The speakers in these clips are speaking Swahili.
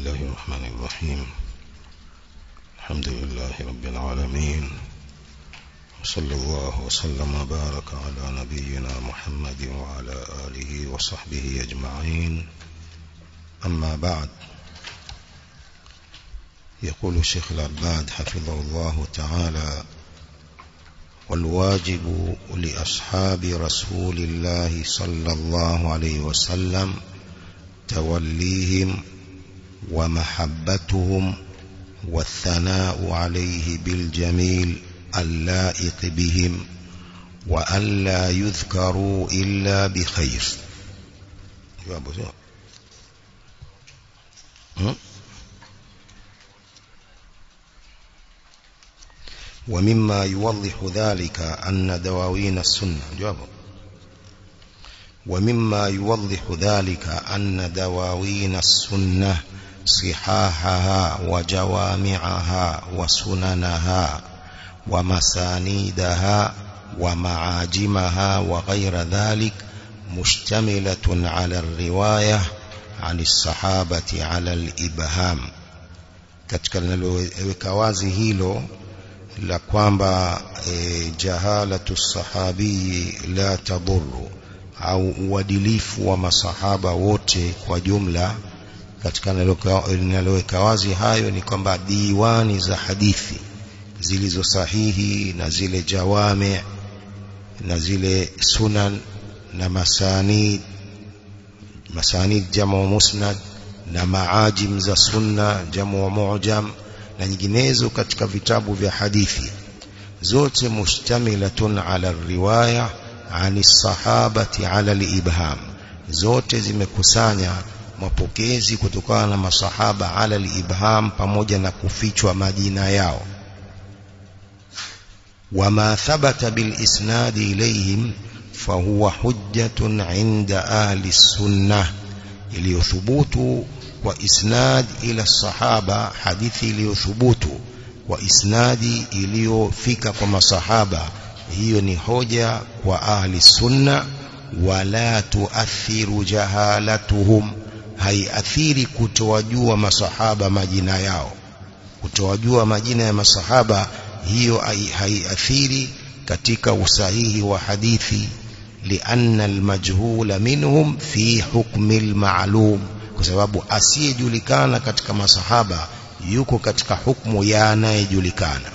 الله الرحمن الرحيم الحمد لله رب العالمين وصلى الله وسلم وبارك على نبينا محمد وعلى آله وصحبه أجمعين أما بعد يقول الشيخ العباد حفظه الله تعالى والواجب لأصحاب رسول الله صلى الله عليه وسلم توليهم ومحبتهم والثناء عليه بالجميل اللائق بهم وألا يذكروا إلا بخير. ومما يوضح ذلك أن دواوين السنة. جوابه ومما يوضح ذلك أن دواوين السنة صحاحها وجوامعها وسننها ومسانيدها ومعاجمها وغير ذلك مشتملة على الرواية عن الصحابة على الإبهام la kwamba e, jahalatu sahabii la tadhuru au uadilifu wa masahaba wote kwa jumla katika linaloweka wazi hayo ni kwamba diwani za hadithi zilizo sahihi na zile jawame na zile sunan na masanid masanid jamu musnad na maajim za sunna jamu mu'jam na nyinginezo katika vitabu vya hadithi zote mushtamilatun ala riwaya ani sahabati ala al-ibham zote zimekusanya mapokezi kutokana na masahaba ala al-ibham pamoja na kufichwa majina yao وما ثبت بالإسناد إليهم فهو حجة عند أهل السنة iliyothbutu kwa isnad ila sahaba hadithi iliyothubutu kwa isnadi iliyofika kwa masahaba hiyo ni hoja kwa ahli sunna wala tuathiru jahalatuhum haiathiri kutowajua masahaba majina yao. Kutowajua majina ya masahaba hiyo haiathiri katika usahihi wa hadithi. Lianna almajhula minhum fi hukmi alma'lum kwa sababu asiyejulikana katika masahaba yuko katika hukmu ya anayejulikana.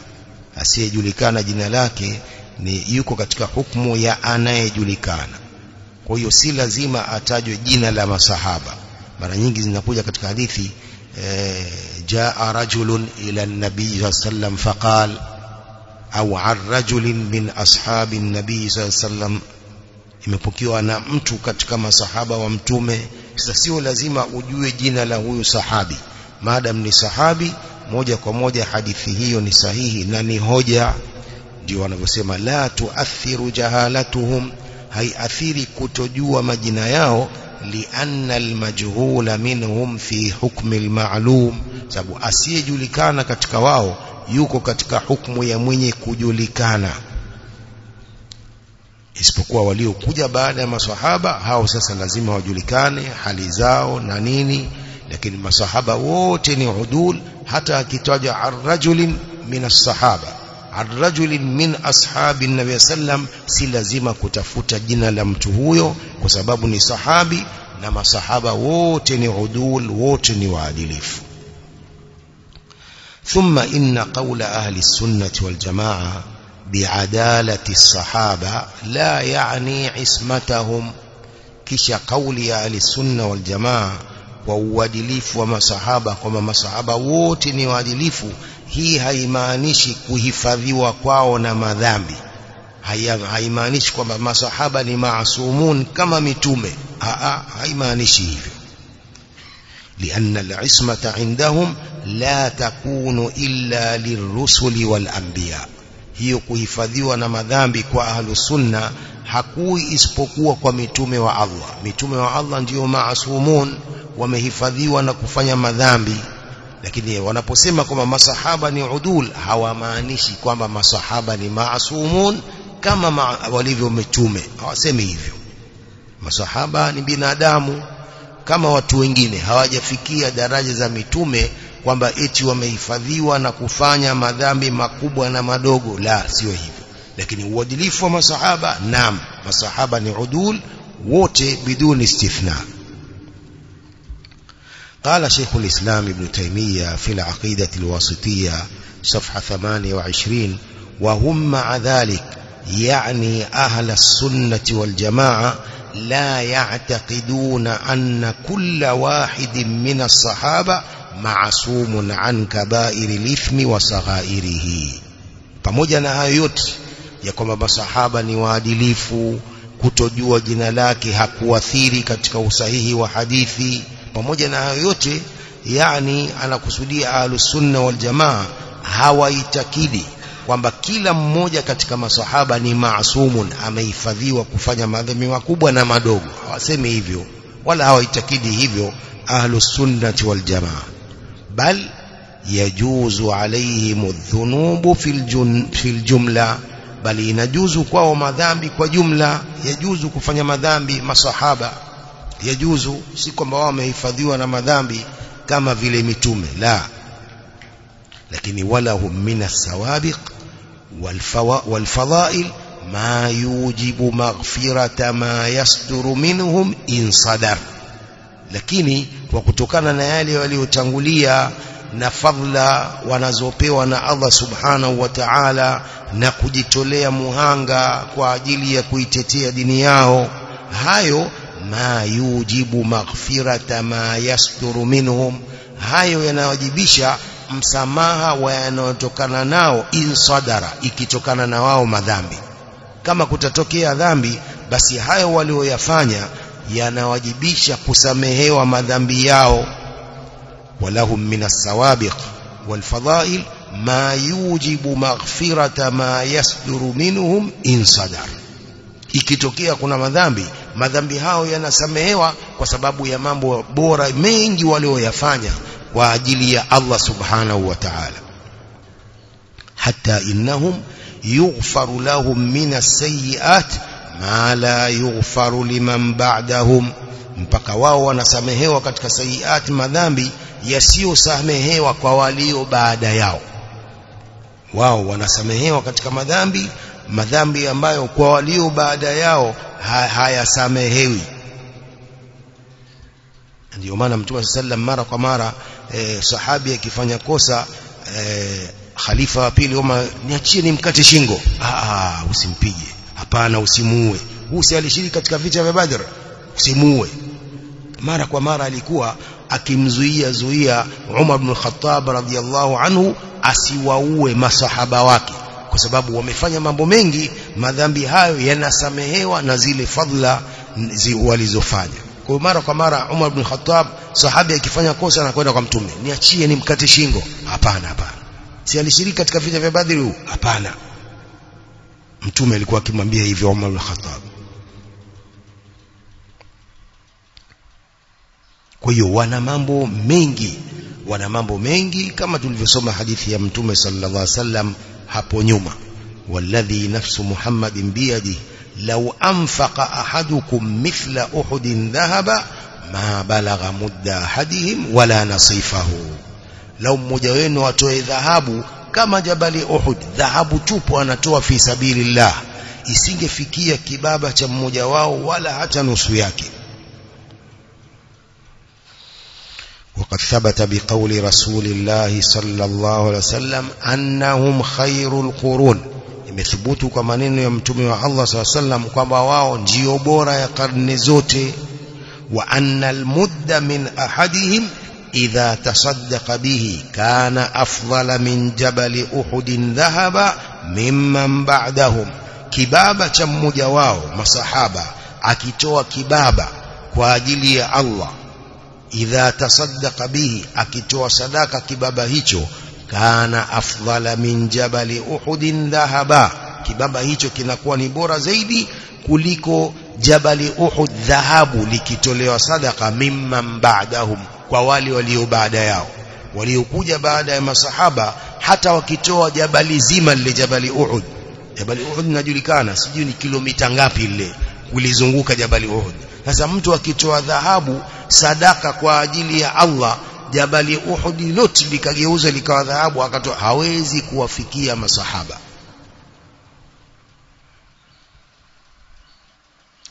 Asiyejulikana jina lake ni yuko katika hukmu ya anayejulikana. Kwa hiyo si lazima atajwe jina la masahaba mara nyingi zinakuja katika hadithi eh, jaa rajulun ila an-nabii sallam faqal au an rajulin min ashabi an-nabii sallam. Imepokewa na mtu katika masahaba wa mtume. Sasa sio lazima ujue jina la huyu sahabi. Maadam ni sahabi moja kwa moja hadithi hiyo ni sahihi na ni hoja. Ndio wanavyosema la tuathiru jahalatuhum haiathiri kutojua majina yao lianna المجهول منهم في حكم المعلوم. Sababu asiyejulikana katika wao yuko katika hukumu ya mwenye kujulikana. Isipokuwa waliokuja baada ya maswahaba hao sasa lazima wajulikane hali zao na nini. Lakini masahaba wote ni udul hata akitaja arrajulin min as-sahaba الرجل من أصحاب النبي صلى الله عليه وسلم سلزم كتفوت جنا لم تهوي كسبب صحابي نما صحابة ووتني عدول ووتني وعدلف ثم إن قول أهل السنة والجماعة بعدالة الصحابة لا يعني عصمتهم كش قول أهل السنة والجماعة وعدلف وما صحابة وما صحابة ووتني وعدلفوا hii haimaanishi kuhifadhiwa kwao na madhambi haimaanishi kwamba masahaba ni maasumun kama mitume haimaanishi hivyo لأن العصمة عندهم لا تكون إلا للرسل والأنبياء sunna hakui isipokuwa kwa mitume wa Allah mitume wa Allah ndio maasumun wamehifadhiwa na kufanya madhambi lakini wanaposema kwamba masahaba ni udul hawamaanishi kwamba masahaba ni maasumun kama ma, walivyo mitume. Hawasemi hivyo. Masahaba ni binadamu. Kama watu wengine hawajafikia daraja za mitume kwamba eti wamehifadhiwa na kufanya madhambi makubwa na madogo. La sio hivyo. Lakini uadilifu wa masahaba naam masahaba ni udul wote biduni istithna قال شيخ الإسلام ابن تيمية في العقيدة الواسطية صفحة 28 وهم مع ذلك يعني أهل السنة والجماعة لا يعتقدون أن كل واحد من الصحابة معصوم عن كبائر الإثم وصغائره. Pamoja na hayo yote ya kwamba masahaba ni waadilifu kutojua jina pamoja na hayo yote yani anakusudia ahlusunna wal jamaa hawaitakidi kwamba kila mmoja katika masahaba ni maasumun amehifadhiwa kufanya madhambi makubwa na madogo. Hawasemi hivyo wala hawaitakidi hivyo ahlusunnati wal jamaa bal yajuzu alaihim dhunubu fil jumla bali inajuzu kwao madhambi kwa jumla yajuzu kufanya madhambi masahaba yajuzu si kwamba wao wamehifadhiwa na madhambi kama vile mitume la. Lakini walahum min sawabiq walfadhail ma yujibu maghfirata ma yasduru minhum in sadar. Lakini kwa kutokana na yale waliotangulia na fadla wanazopewa na Allah subhanahu wa ta'ala na kujitolea muhanga kwa ajili ya kuitetea dini yao hayo ma yujibu maghfirata ma yasduru minhum hayo yanawajibisha msamaha wa yanayotokana nao in sadara ikitokana na wao madhambi kama kutatokea dhambi basi hayo walioyafanya yanawajibisha kusamehewa madhambi yao walahum minas sawabiq والفضائل ما يوجب مغفرة ما يصدر منهم إن صدر ikitokea kuna madhambi madhambi hao yanasamehewa kwa sababu ya mambo bora mengi walioyafanya kwa ajili ya Allah subhanahu wa ta'ala hatta innahum yughfaru lahum min as-sayyi'at ma la yughfaru liman ba'dahum mpaka wao wanasamehewa katika sayiat madhambi yasiyosamehewa kwa walio baada yao wao wanasamehewa katika madhambi madhambi ambayo kwa walio baada yao hayasamehewi. Ndio maana mtume sallam mara kwa mara eh, sahabi akifanya kosa eh, khalifa wa pili Umar niachie nimkate shingo. Ah usimpige. Hapana usimuue. Huu si alishiriki katika vita vya Badr? Usimuue. Mara kwa mara alikuwa akimzuia zuia Umar ibn Khattab radhiyallahu anhu asiwaue masahaba wake kwa sababu wamefanya mambo mengi madhambi hayo yanasamehewa na zile fadla walizofanya. Kwa mara kwa mara Umar ibn Khattab sahabi akifanya kosa anakwenda kwa mtume niachie nimkate shingo. Hapana hapana. Si alishiriki katika vita vya Badri hapana. Mtume alikuwa akimwambia hivyo Umar ibn Khattab. Kwa hiyo wana mambo mengi wana mambo mengi kama tulivyosoma hadithi ya mtume sallallahu alaihi wasallam hapo nyuma walladhi nafsu muhammadin biyadi law anfaqa ahadukum mithla uhudin dhahaba ma balagha mudda ahadihim wala nasifahu lau mmoja wenu atoe dhahabu kama jabali uhud dhahabu tupo anatoa fi sabilillah isingefikia kibaba cha mmoja wao wala hata nusu yake وقد ثبت بقول رسول الله صلى الله عليه وسلم أنهم خير القرون imethubutu kwa maneno ya mtume wa Allah SAW sallam kwamba wao ndio bora ya karne zote wa anna almudda min ahadihim idha tasaddaqa bihi kana afdala min jabali uhudin dhahaba mimman ba'dahum kibaba cha mmoja wao masahaba akitoa kibaba kwa ajili ya Allah idha tasaddaqa bihi akitoa sadaka kibaba hicho kana afdhala min jabali uhudin dhahaba kibaba hicho kinakuwa ni bora zaidi kuliko jabali uhud dhahabu likitolewa sadaka mimman ba'dahum kwa wale walio baada yao. Waliokuja baada ya masahaba hata wakitoa jabali zima lile jabali uhud. Jabali uhud linajulikana sijui ni kilomita ngapi lile kulizunguka jabali uhud. Sasa mtu akitoa dhahabu sadaka kwa ajili ya Allah jabali Uhud lote likageuza likawa dhahabu akatoa hawezi kuwafikia masahaba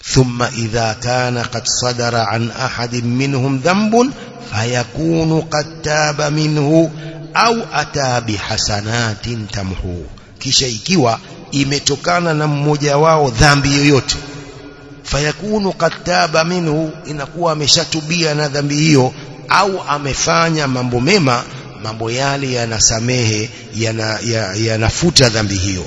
ثم إذا كان قد صدر عن أحد منهم ذنب فيكون قد تاب منه أو أتى بحسنات تمحوه kisha ikiwa imetokana na mmoja wao dhambi yoyote fayakunu qad taba minhu inakuwa ameshatubia na dhambi hiyo au amefanya mambo mema mambo yale yanasamehe yanafuta ya, ya dhambi hiyo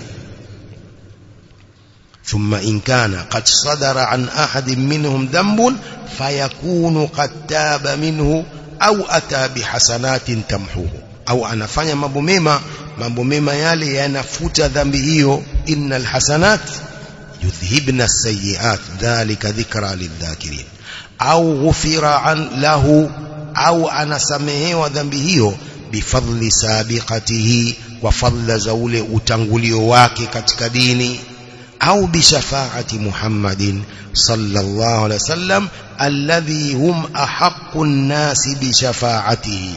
ثم إن كان قد صدر عن أحد منهم ذنب فيكون قد تاب منه أو أتى بحسنات تمحوه أو anafanya mambo mema mambo mema yale yanafuta dhambi hiyo innal hasanat يذهبنا السيئات. ذلك ذكرى للذاكرين. أو غفر عن له أو أنا سمه وذنبه بفضل سابقته وفضل زول أتنغلي واكك تكديني أو بشفاعة محمد صلى الله عليه وسلم الذي هم أحق الناس بشفاعته.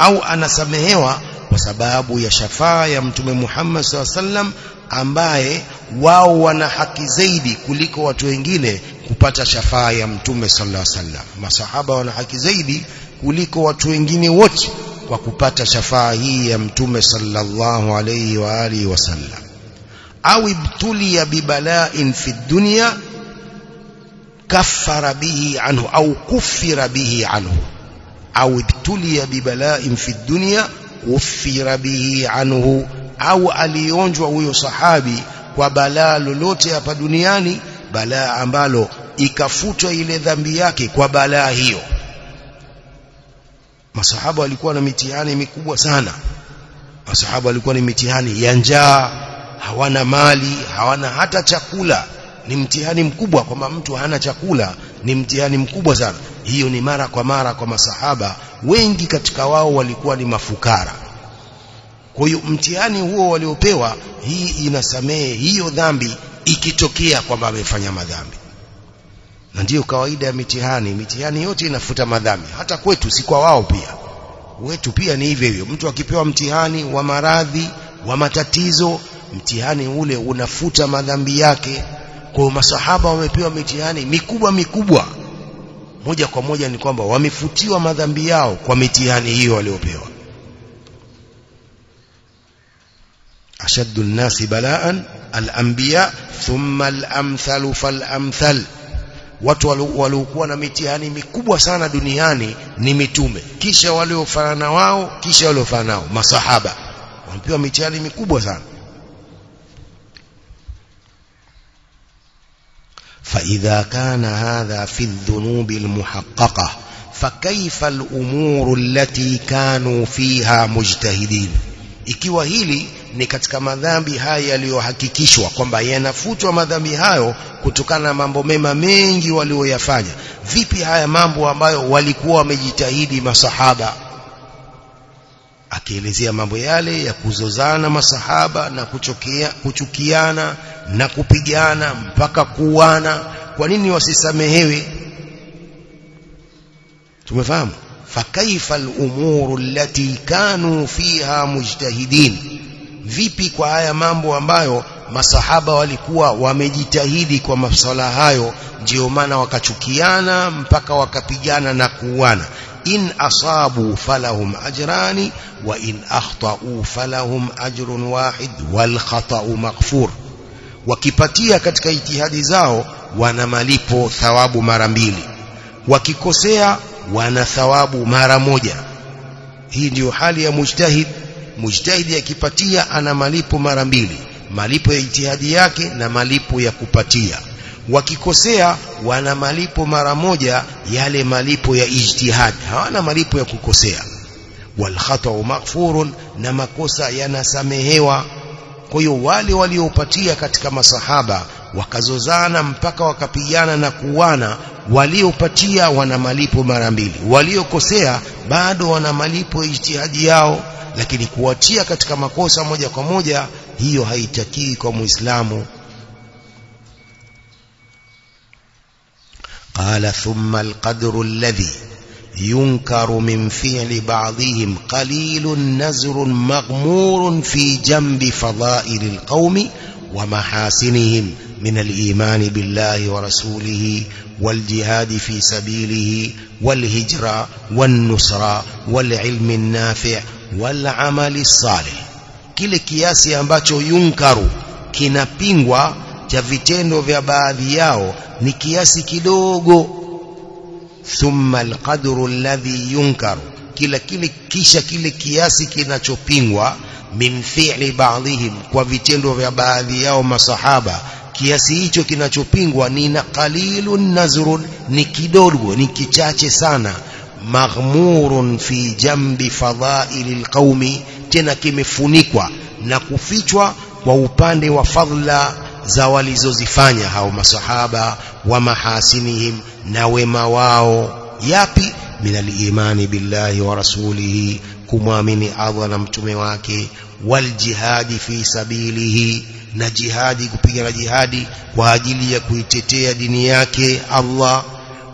أو أنا سمه وسباب يشفاع يمتم محمد صلى الله عليه وسلم ambaye wao wana haki zaidi kuliko watu wengine kupata shafaa ya mtume sallallahu alaihi wasallam. Masahaba wana haki zaidi kuliko watu wengine wote kwa kupata shafaa hii ya mtume sallallahu alaihi wa alihi wasallam. Au ibtulia bibala'in fi dunya kaffara bihi anhu au kuffira bihi anhu. Au ibtulia bibala'in fi dunya kuffira bihi anhu. Au alionjwa huyo sahabi kwa balaa lolote hapa duniani balaa ambalo ikafutwa ile dhambi yake kwa balaa hiyo. Masahaba walikuwa na mitihani mikubwa sana. Masahaba walikuwa ni mitihani ya njaa hawana mali hawana hata chakula. Ni mtihani mkubwa kwamba mtu hana chakula ni mtihani mkubwa sana. Hiyo ni mara kwa mara kwa masahaba. Wengi katika wao walikuwa ni mafukara kwa hiyo mtihani huo waliopewa hii inasamehe hiyo dhambi ikitokea kwamba amefanya madhambi. Na ndiyo kawaida ya mitihani. Mitihani yote inafuta madhambi. Hata kwetu si kwa wao pia. Wetu pia ni hivyo hivyo. Mtu akipewa mtihani wa maradhi wa matatizo mtihani ule unafuta madhambi yake. Kwa masahaba wamepewa mitihani mikubwa mikubwa. Moja kwa moja ni kwamba wamefutiwa madhambi yao kwa mitihani hiyo waliopewa ashaddu nnasi balaan al-anbiya thumma al-amthalu fal-amthal watu waliokuwa na mitihani mikubwa sana duniani ni mitume kisha waliofanana wao kisha waliofanana nao masahaba wamepewa mitihani mikubwa sana فإذا كان هذا في الذنوب المحققة فكيف الأمور التي كانوا فيها مجتهدين ikiwa hili ni katika madhambi haya yaliyohakikishwa kwamba yanafutwa madhambi hayo kutokana na mambo mema mengi walioyafanya. Vipi haya mambo ambayo walikuwa wamejitahidi masahaba? Akielezea mambo yale ya kuzozana masahaba na kuchokea, kuchukiana na kupigana mpaka kuuana kwa nini wasisamehewe? Tumefahamu. Fakaifa al-umuru allati kanu fiha mujtahidin vipi kwa haya mambo ambayo masahaba walikuwa wamejitahidi kwa masuala hayo ndio maana wakachukiana mpaka wakapigana na kuuana. In asabu falahum ajrani wa in akhtau falahum ajrun wahid wal khata'u maghfur. Wakipatia katika itihadi zao wana malipo thawabu mara mbili. Wakikosea wana thawabu mara moja. Hii ndiyo hali ya mujtahid mujtahidi akipatia ana malipo mara mbili. Malipo ya ijtihadi yake na malipo ya kupatia. Wakikosea wana malipo mara moja yale malipo ya ijtihadi. Hawana malipo ya kukosea. Wal khata'u maghfurun na makosa yanasamehewa. Kwa hiyo wale waliopatia katika masahaba wakazozana mpaka wakapigana na kuwana waliopatia wana malipo mara mbili waliokosea bado wana malipo ijtihadi yao lakini kuwatia katika makosa moja kwa moja hiyo haitakii kwa muislamu قال ثم القدر الذي ينكر من فعل بعضهم قليل نزر مغمور في جنب فضائل القوم ومحاسنهم من الإيمان بالله ورسوله والجهاد في سبيله والهجرة والنصرة والعلم النافع والعمل الصالح. كل كياسي أمباتو ينكر كنا بينغوا تفتينو في بعضياو نكياسي كدوغو ثم القدر الذي ينكر. كلا كلا كيشا كلا كياسي كنا تشو من فعل بعضهم. وفتينو في بعضياو مصحابة kiasi hicho kinachopingwa ni na qalilun nazrun ni kidogo ni kichache sana. Maghmurun fi jambi fadhailil qaumi tena kimefunikwa na kufichwa kwa upande wa fadhila za walizozifanya hao masahaba wa mahasinihim na wema wao. Yapi? Min alimani billahi wa rasulihi kumwamini Allah na mtume wake. Wal jihadi fi sabilihi na jihadi kupigana jihadi kwa ajili ya kuitetea dini yake Allah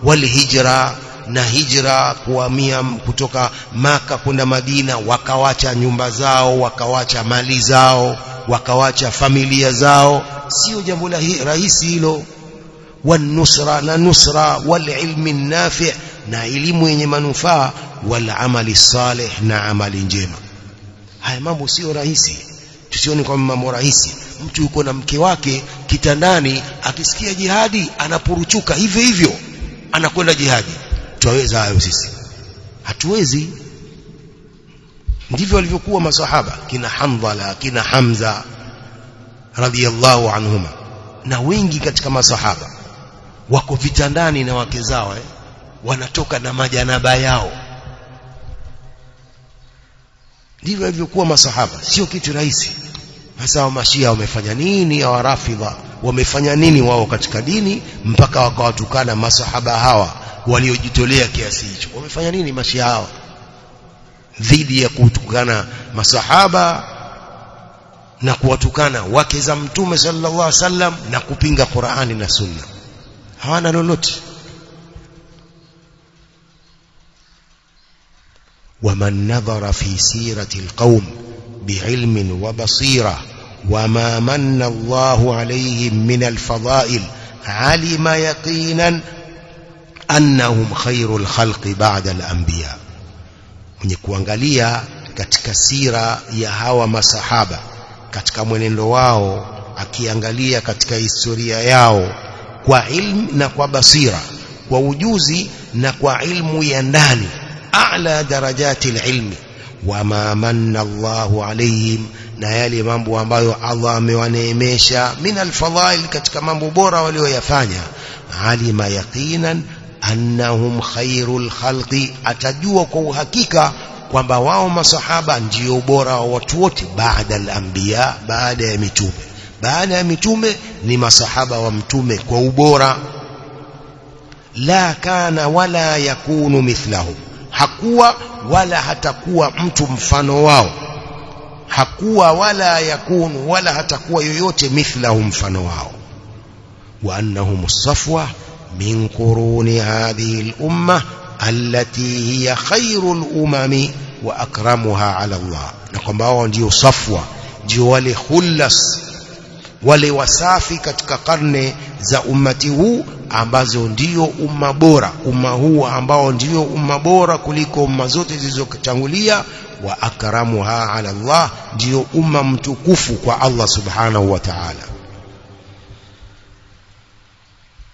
wal hijra na hijra kuhamia kutoka maka kwenda Madina wakawacha nyumba zao wakawacha mali zao wakawacha familia zao. Sio jambo la rahisi hilo. Wanusra na nusra walilmi nafi' na elimu yenye manufaa wal amali salih na amali njema. Haya mambo sio rahisi tusione kwa mambo rahisi mtu yuko na mke wake kitandani akisikia jihadi anapuruchuka hivyo hivyo anakwenda jihadi. Tuweza hayo sisi. Hatuwezi. Ndivyo walivyokuwa masahaba kina Hamdala kina Hamza radhiyallahu anhuma. Na wengi katika masahaba wako vitandani na wake zao eh? wanatoka na majanaba yao ndivyo walivyokuwa masahaba. Sio kitu rahisi. Hasa wa mashia wamefanya nini au warafidha wamefanya nini wao katika dini mpaka wakawatukana masahaba hawa waliojitolea kiasi hicho. Wamefanya nini mashia hawa dhidi ya kutukana masahaba na kuwatukana wake za mtume sallallahu alaihi wasallam na kupinga Qur'ani na Sunna. Hawana lolote ومن نظر في سيرة القوم بعلم وبصيرة وما من الله عليهم من الفضائل علم يقينا أنهم خير الخلق بعد الأنبياء mwenye kuangalia katika sira ya hawa masahaba katika mwenendo wao akiangalia katika historia yao kwa ilmu na kwa basira kwa ujuzi na kwa ilmu ya ndani a'la darajati ilmi wama manna Allahu alayhim na yale mambo ambayo Allah amewaneemesha min alfadhail katika mambo bora walioyafanya alima yaqinan annahum khairul khalqi atajua kwa uhakika kwamba wao masahaba ndio bora wa watu wote baada al-anbiya baada ya mitume baada ya mitume ni masahaba wa mtume kwa ubora la kana wala yakunu mithlahum hakuwa wala hatakuwa mtu mfano wao hakuwa wala yakunu wala hatakuwa yoyote mithlahu mfano wao wa annahum safwa min quruni hadhihi al-umma allati hiya khairul umami wa akramuha ala Allah na kwamba wao ndio safwa ndio wale khullas wale wasafi katika karne za ummati huu ambazo ndio umma bora. Umma huu ambao ndio umma bora kuliko umma zote zilizotangulia wa akramuha ala Allah ndio umma mtukufu kwa Allah subhanahu wa ta'ala.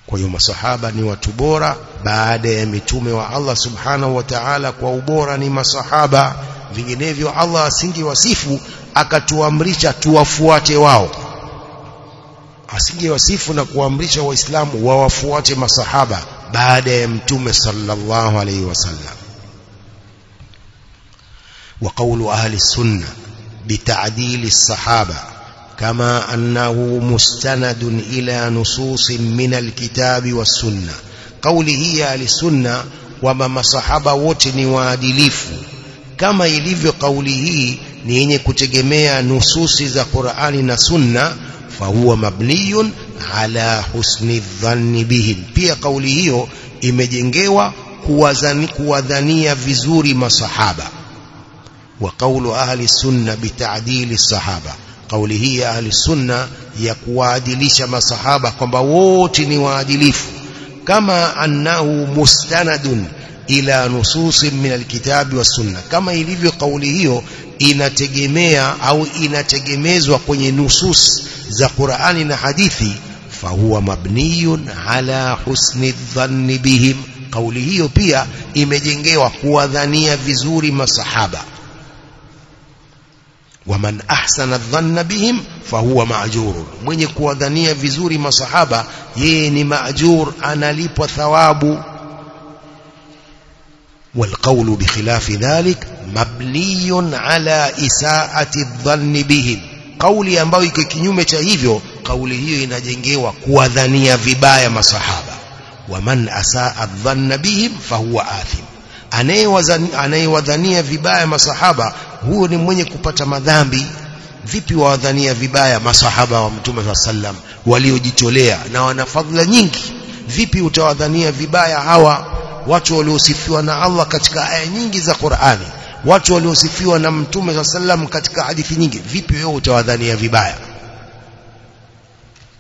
Kwa hiyo masahaba ni watu bora baada ya mitume wa Allah subhanahu wa ta'ala kwa ubora ni masahaba. Vinginevyo Allah asingewasifu akatuamrisha tuwafuate wao asingewasifu na kuamrisha waislamu wawafuate masahaba baada ya mtume sallallahu alayhi wasallam وقول أهل السنة بتعديل الصحابة كما أنه مستند إلى نصوص من الكتاب والسنة قوله أهل السنة وما مصحابة وتني وادليف كما يليف قوله نيني كتجميع نصوص ذا قرآن نسنة fahuwa mabniyun ala husni dhanni bihim. Pia kauli hiyo imejengewa kuwadhania vizuri masahaba. Wa kaulu ahli sunna bitaadili sahaba. Kauli hii ya ahli sunna ya kuwaadilisha masahaba kwamba wote ni waadilifu. Kama annahu mustanadun ila nususi min alkitabi wa sunna. Kama ilivyo kauli hiyo inategemea au inategemezwa kwenye nusus za Qur'ani na hadithi fahuwa mabniyun ala husni dhanni bihim kauli hiyo pia imejengewa kuwadhania vizuri masahaba waman ahsana dhanna bihim fahuwa maajur mwenye kuwadhania vizuri masahaba yeye ni maajur analipwa thawabu والقول بخلاف ذلك مبني على إساءة الظن بهم kauli ambayo iko kinyume cha hivyo kauli hiyo inajengewa kuwadhania vibaya masahaba. Waman asaa dhanna bihim fahuwa athim. Anayewadhania vibaya masahaba huyo ni mwenye kupata madhambi. Vipi wawadhania vibaya masahaba wa mtume wa sallam waliojitolea na wana fadhila nyingi? Vipi utawadhania vibaya hawa watu waliosifiwa na Allah katika aya nyingi za Qur'ani? Watu waliosifiwa na mtume wa sallam katika hadithi nyingi. Vipi wewe utawadhania vibaya?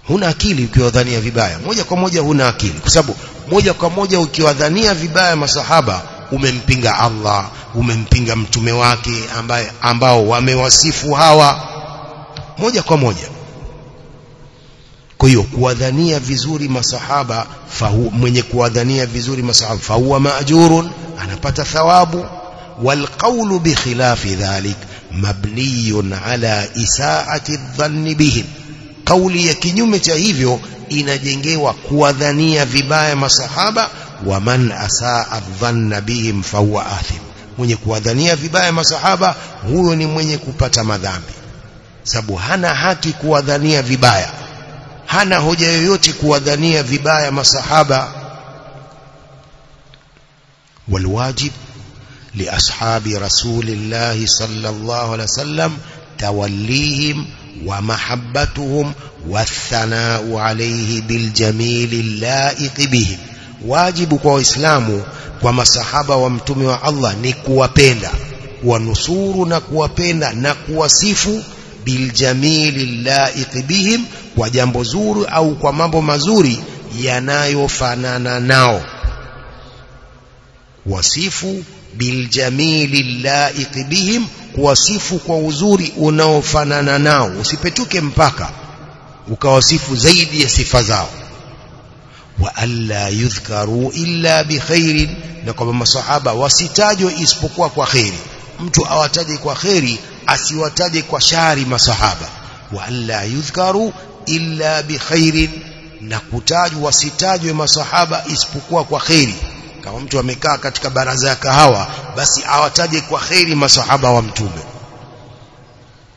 Huna akili ukiwadhania vibaya. Moja kwa moja huna akili. Kwa sababu moja kwa moja ukiwadhania vibaya masahaba umempinga Allah umempinga mtume wake ambaye ambao wamewasifu hawa. Moja kwa moja. Kwa hiyo kuwadhania vizuri masahaba fahu, mwenye kuwadhania vizuri masahaba fahuwa maajurun anapata thawabu والقول بخلاف ذلك مبني على إساءة الظن بهم قولي inajengewa kuwadhania vibaya masahaba wa man asaa dhanna bihim fahuwa athim mwenye kuwadhania vibaya masahaba huyo ni mwenye kupata madhambi sababu hana haki kuwadhania vibaya hana hoja yoyote kuwadhania vibaya masahaba والواجب لأصحاب رسول الله صلى الله عليه وسلم توليهم ومحبتهم والثناء عليه بالجميل اللائق بهم. واجبك كما ومصحب ومتمع الله نكوى بينا ونصور نكوى بينا نكوى سفو بالجميل اللائق بهم وجنب زور أو قمب مزور ينايو فنانا ناو وصفوا biljamili laiq bihim kuwasifu kwa uzuri unaofanana nao. Usipetuke mpaka ukawasifu zaidi ya sifa zao. Wa alla yudhkaru illa bikhairin na kwamba masahaba wasitajwe isipokuwa kwa kheri. Mtu awataje kwa kheri asiwataje kwa shari masahaba. Wa alla yudhkaru illa bikhairin na kutajwa wasitajwe masahaba isipokuwa kwa khairi kama mtu amekaa katika baraza ya kahawa basi awataje kwa khairi masahaba wa mtume.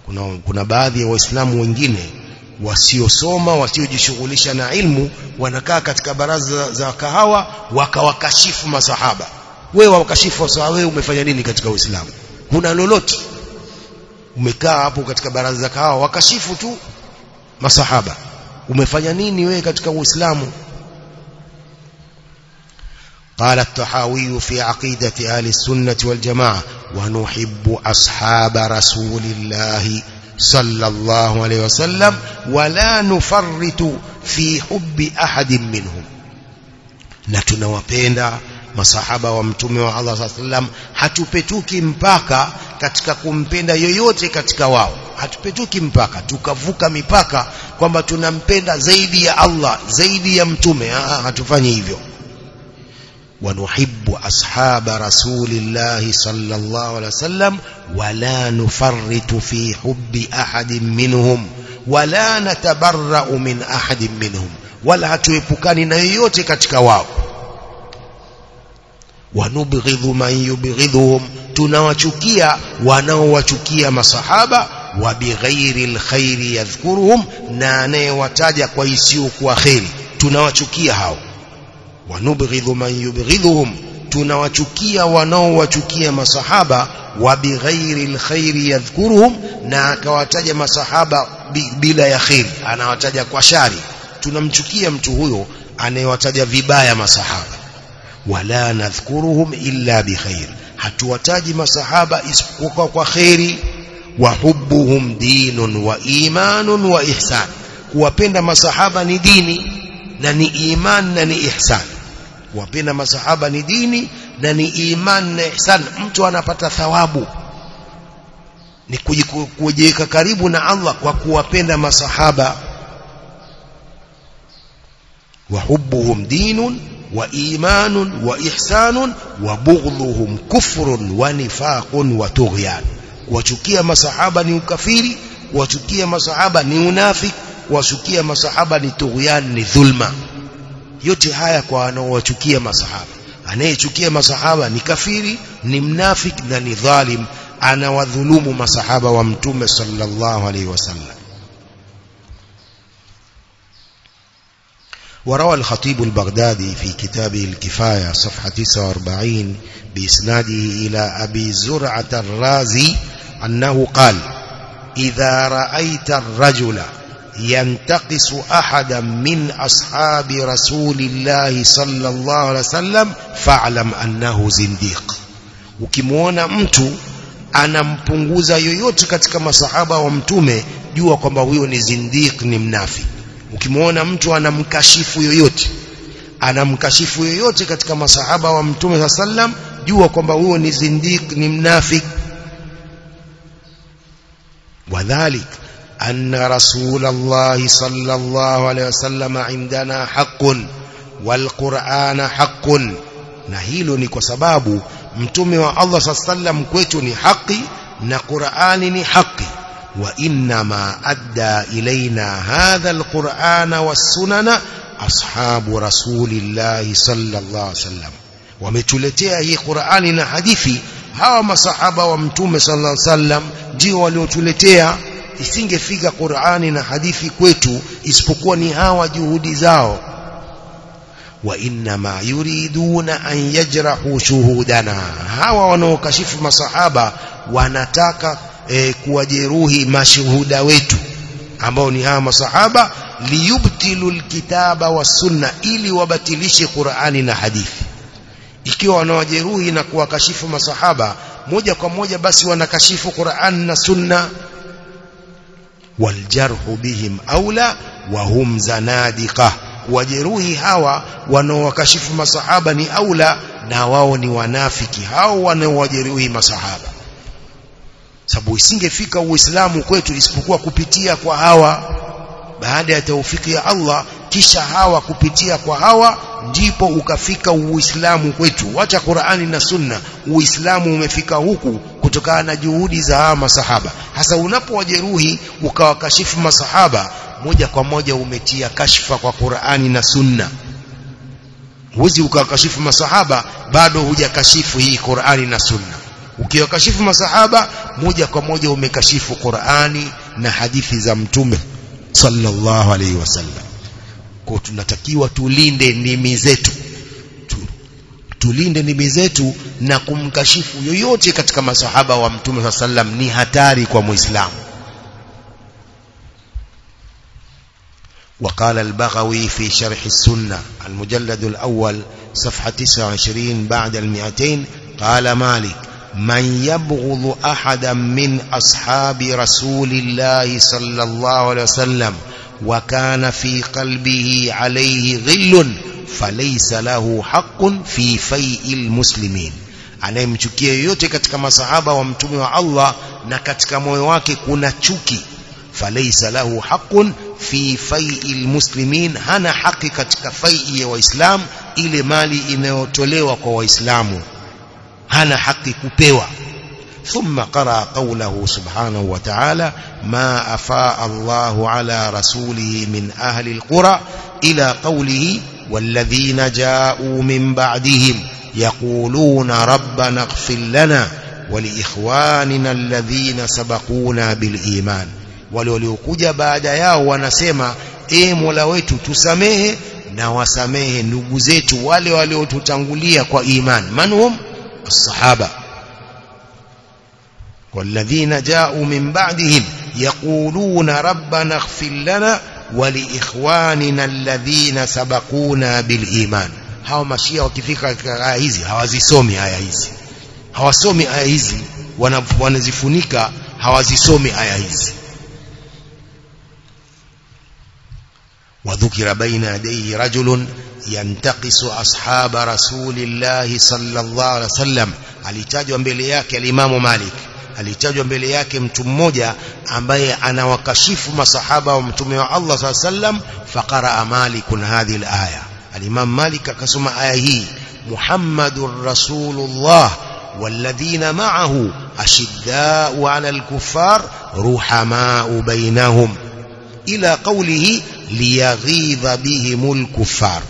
Kuna, kuna baadhi ya wa waislamu wengine wasiosoma wasiojishughulisha na ilmu wanakaa katika baraza za kahawa wakawakashifu masahaba. Wewe wakashifu sawa wewe umefanya nini katika uislamu? Kuna loloti umekaa hapo katika baraza za kahawa wakashifu tu masahaba. Umefanya nini wewe katika uislamu قال التحاوي في عقيدة أهل السنة والجماعة ونحب أصحاب رسول الله صلى الله عليه وسلم ولا نفرط في حب أحد منهم. نتنوى بيندا مصحبة ومتمع الله صلى الله عليه وسلم. حتوبتوك مباكا katika kumpenda yoyote katika wao. Hatupetuki mpaka. Tukavuka mipaka kwamba tunampenda zaidi ya Allah zaidi ya mtume. Ah hatufanyi hivyo. ونحب أصحاب رسول الله صلى الله عليه وسلم ولا نفرط في حب أحد منهم ولا نتبرأ من أحد منهم ولا تيبكان نيوتك تكواب ونبغض من يبغضهم. تنوچكيا ونوچكيا مصحابة وبغير الخير يذكرهم. نانيوتاجا كويسيوك وخير تنوچكيا هاو. ونبغض من يبغضهم تنوچكيا ونوچكيا مصحابة وبغير الخير يذكرهم ناكواتج مصحابة بلا يخير أنا واتج كوشاري تنمچكيا متهويو أنا واتج فيبايا مصحابة ولا نذكرهم إلا بخير حتواتج مصحابة اسبقوكا كوخيري وحبهم دين وإيمان وإحسان kuwapenda masahaba ni dini na ni iman na kuwapenda masahaba ni dini na ni imani na ihsan. Mtu anapata thawabu. Ni kujiweka karibu na Allah kwa kuwapenda masahaba. Wa hubbuhum dinun wa imanun wa ihsanun wa bughdhuhum kufrun wa nifaqun wa tughyan. Kuwachukia masahaba ni ukafiri kuwachukia masahaba ni unafiki kuwachukia masahaba ni tughyan ni dhulma yote haya kwa wanaowachukia masahaba anayechukia masahaba ni kafiri ni mnafiki na ni dhalim anawadhulumu masahaba wa mtume sallallahu alaihi wasallam وروى الخطيب البغدادي في كتابه الكفاية صفحة 49 بإسناده إلى أبي زرعة الرازي أنه قال إذا رأيت الرجل ينتقص أحدا من أصحاب رسول الله صلى الله عليه وسلم فاعلم أنه زنديق ukimwona mtu anampunguza yoyote katika masahaba wa mtume jua kwamba huyo ni zindiq ni mnafiki ukimwona mtu anamkashifu yoyote anamkashifu yoyote katika masahaba wa mtume sallam jua kwamba huyo ni zindiq ni mnafik wadhalik أن رسول الله صلى الله عليه وسلم عندنا حق والقرآن حق. نهيل نكسباب متوم الله صلى الله عليه وسلم كويتني حق نقرآن حق وإنما أدى إلينا هذا القرآن والسنن أصحاب رسول الله صلى الله عليه وسلم. ومتلتيه قرآننا حديثي هاو صحابة ومتوم صلى الله عليه وسلم جيوالي وتلتيه isingefika Qur'ani na hadithi kwetu isipokuwa ni hawa juhudi zao. Wa inna ma yuriduna an yajrahu shuhudana. Hawa wanaokashifu masahaba wanataka e, kuwajeruhi mashuhuda wetu ambao ni hawa masahaba liyubtilu alkitaba wasunna ili wabatilishe Qur'ani na hadithi. Ikiwa wanawajeruhi na kuwakashifu masahaba moja kwa moja basi wanakashifu Qur'an na sunna waljarhu bihim aula wa hum zanadiqa. Wajeruhi hawa wanaowakashifu masahaba ni aula na wao ni wanafiki. Hao wanaowajeruhi masahaba. Sababu isingefika uislamu kwetu isipokuwa kupitia kwa hawa baada ya taufiki ya Allah kisha hawa kupitia kwa hawa ndipo ukafika uislamu kwetu. Wacha Qur'ani na Sunna. Uislamu umefika huku kutokana na juhudi za hawa masahaba. Hasa unapowajeruhi ukawakashifu masahaba moja kwa moja umetia kashfa kwa Qur'ani na Sunna. Huwezi ukawakashifu masahaba bado hujakashifu hii Qur'ani na Sunna. Ukiwakashifu masahaba moja kwa moja umekashifu Qur'ani na hadithi za mtume sallallahu alaihi wasallam kwa tunatakiwa tulinde ndimi zetu tulinde ndimi zetu na kumkashifu yoyote katika masahaba wa mtume sallam ni hatari kwa muislamu وقال البغوي في شرح السنة المجلد الأول صفحة 29 بعد المئتين قال مالك من يبغض أحدا من أصحاب رسول الله صلى الله عليه وسلم وكان في قلبه عليه غل فليس له حق في فيء المسلمين anayemchukia yoyote katika masahaba wa mtume wa Allah na katika moyo wake kuna chuki falaysa lahu haqqun fi fai'il muslimin hana haki katika fai'i ya waislam ile mali inayotolewa kwa waislamu hana haki kupewa ثم قرأ قوله سبحانه وتعالى ما أفاء الله على رسوله من أهل القرى إلى قوله والذين جاءوا من بعدهم يقولون ربنا اغفر لنا ولإخواننا الذين سبقونا بالإيمان. Waliokuja baada yao wanasema e Mola wetu tusamehe na wasamehe ndugu zetu wale waliotutangulia kwa iman. الصحابة. والذين جاءوا من بعدهم يقولون ربنا اغفر لنا ولإخواننا الذين سبقونا بالإيمان. هاو مشيئة وكفيكة آيزي هاوزي سومي آيزي هاوزي آيزي هاو هاوزي سومي آيزي وذكر بين يديه رجل ينتقص أصحاب رسول الله صلى الله عليه وسلم. Mbele yake alimamu Malik. Alitajwa mbele yake mtu mmoja ambaye anawakashifu masahaba wa mtume wa Allah صلى الله عليه وسلم فقرأ مالك هذه الآية الإمام مالك aya hii محمد رسول الله والذين معه أشداء على الكفار رحماء بينهم إلى قوله ليغيظ بهم الكفار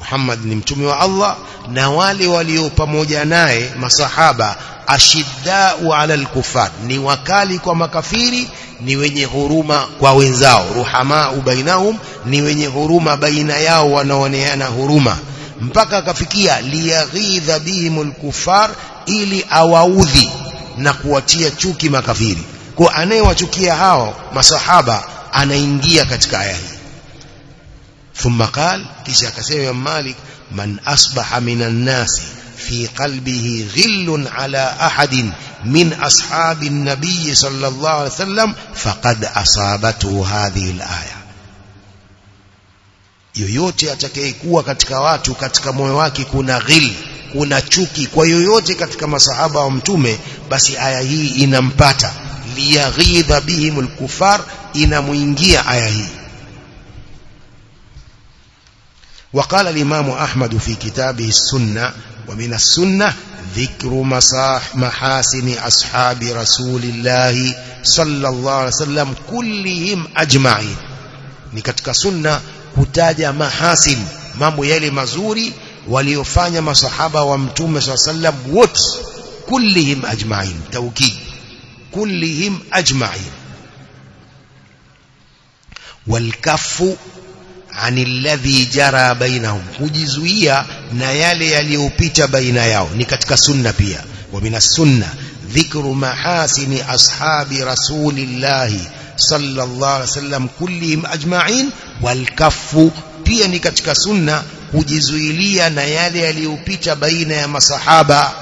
Muhammad ni mtume wa Allah na wale walio pamoja naye masahaba ashiddau ala alkufar ni wakali kwa makafiri ni wenye huruma kwa wenzao. Ruhamau bainahum ni wenye huruma baina yao wanaoneana huruma. Mpaka akafikia liyaghidha bihimul kufar ili awaudhi na kuwatia chuki makafiri. Kwa anayewachukia hao masahaba anaingia katika aya hii ثم قال kisha akasema Imam Malik man asbaha minan nasi في قلبه غل على أحد من أصحاب النبي صلى الله عليه وسلم فقد أصابته هذه الآية yoyote atakayekuwa katika watu katika moyo wake kuna ghil kuna chuki kwa yoyote katika masahaba wa mtume basi aya hii inampata liyaghidha bihimul kufar inamuingia aya hii وقال الإمام أحمد في كتابه السنة ومن السنة ذكر مصاح محاسن أصحاب رسول الله صلى الله عليه وسلم كلهم أجمعين. نكتك سنة كتاج محاسن مامو يلي مزوري وليفاني صحابة ومتوم صلى الله عليه وسلم وط كلهم أجمعين. توكيد كلهم أجمعين. والكف عن الذي جرى بينهم. حجزويا نيالي يلي أبيت بين يو نكتك سنة بيا ومن السنة ذكر محاسن أصحاب رسول الله صلى الله عليه وسلم كلهم أجمعين والكف بيا نكتك سنة حجزويا نيالي يلي أبيت بين يما صحابا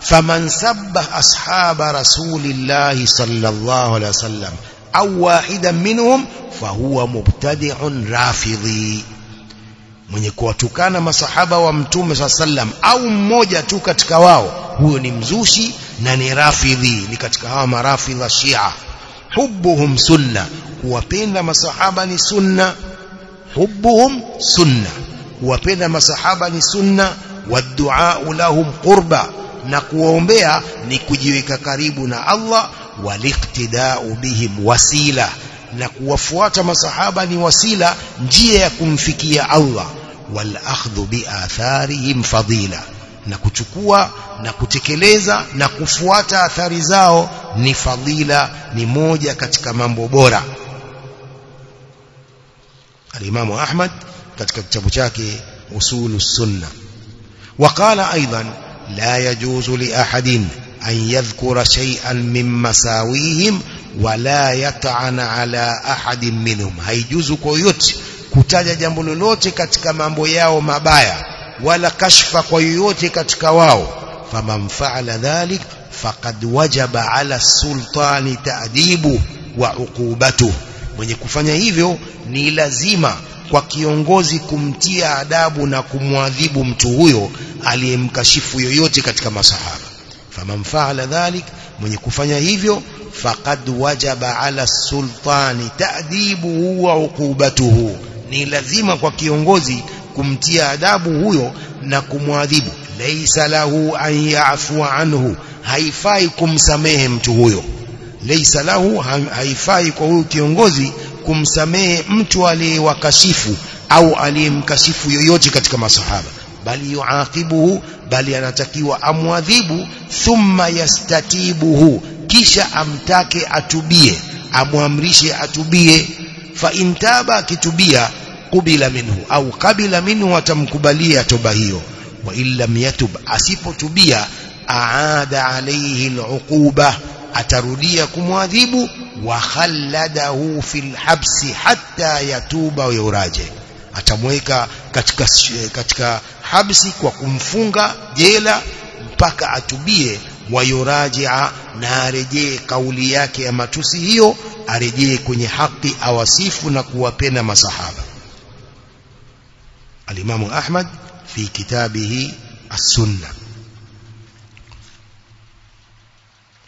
فمن سبه أصحاب رسول الله صلى الله عليه وسلم au wahidan minhum fahuwa mubtadi'un rafidhi. Mwenye kuwatukana masahaba wa mtume saa sallam au mmoja tu katika wao huyo ni mzushi na ni rafidhi ni katika hawa marafidha shia. Hubbuhum sunna kuwapenda masahaba ni sunna. Hubbuhum sunna kuwapenda masahaba ni sunna. Waddu'a lahum qurba na kuwaombea ni kujiweka karibu na Allah والاقتداء بهم وسيله نكو نكوفوات مسحابا وسيله جيكم فيكيا الله والاخذ باثارهم فضيله نكتكوى نكتكليزا نكوفوات اثارزاو نفضيله نموجا كتكا مامبوبورا الامام احمد كتكا تشابوشاكي اصول السنة وقال أيضا لا يجوز لاحد أن يذكر شيئا من مساويهم ولا يطعن على أحد منهم haijuzu kwa yote kutaja jambo lolote katika mambo yao mabaya wala kashfa kwa yoyote katika wao faman fa'ala dhalik faqad wajaba ala sultani ta'dibu wa uqubatuhu mwenye kufanya hivyo ni lazima kwa kiongozi kumtia adabu na kumwadhibu mtu huyo aliyemkashifu yoyote katika masahaba faman fa'ala dhalik mwenye kufanya hivyo faqad wajaba ala sultani ta'dibuhu wa uqubatuhu ni lazima kwa kiongozi kumtia adabu huyo na kumwadhibu. Laysa lahu an ya'fu anhu haifai kumsamehe mtu huyo. Laysa lahu haifai kwa huyo kiongozi kumsamehe mtu aliyewakashifu au aliyemkashifu yoyote katika masahaba bali anatakiwa amwadhibu thumma yastatibuhu kisha amtake atubie amwamrishe atubie fa intaba akitubia kubila minhu au kabila minhu atamkubalia toba hiyo wa illam yatub asipotubia aada alayhi aluquba atarudia kumwadhibu wa khalladahu fil habsi hatta yatuba wa yuraje atamweka katika katika habsi kwa kumfunga jela mpaka atubie. Wayurajia na arejee kauli yake ya matusi hiyo arejee kwenye haki awasifu na kuwapenda masahaba. Alimamu Ahmad fi kitabihi as-sunna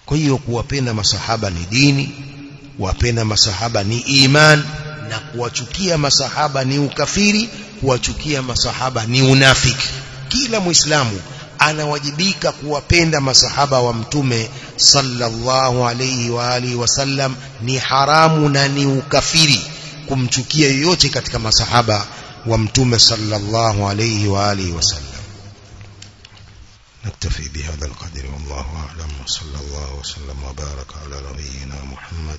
kwa hiyo kuwapenda masahaba ni dini kuwapenda masahaba ni iman na kuwachukia masahaba ni ukafiri kuwachukia masahaba ni unafiki kila muislamu anawajibika kuwapenda masahaba wa mtume sallallahu alayhi wa alihi wasallam ni haramu na ni ukafiri kumchukia yoyote katika masahaba wa mtume sallallahu alayhi wa alihi wasallam نكتفي بهذا القدر والله أعلم وصلى الله وسلم وبارك على نبينا محمد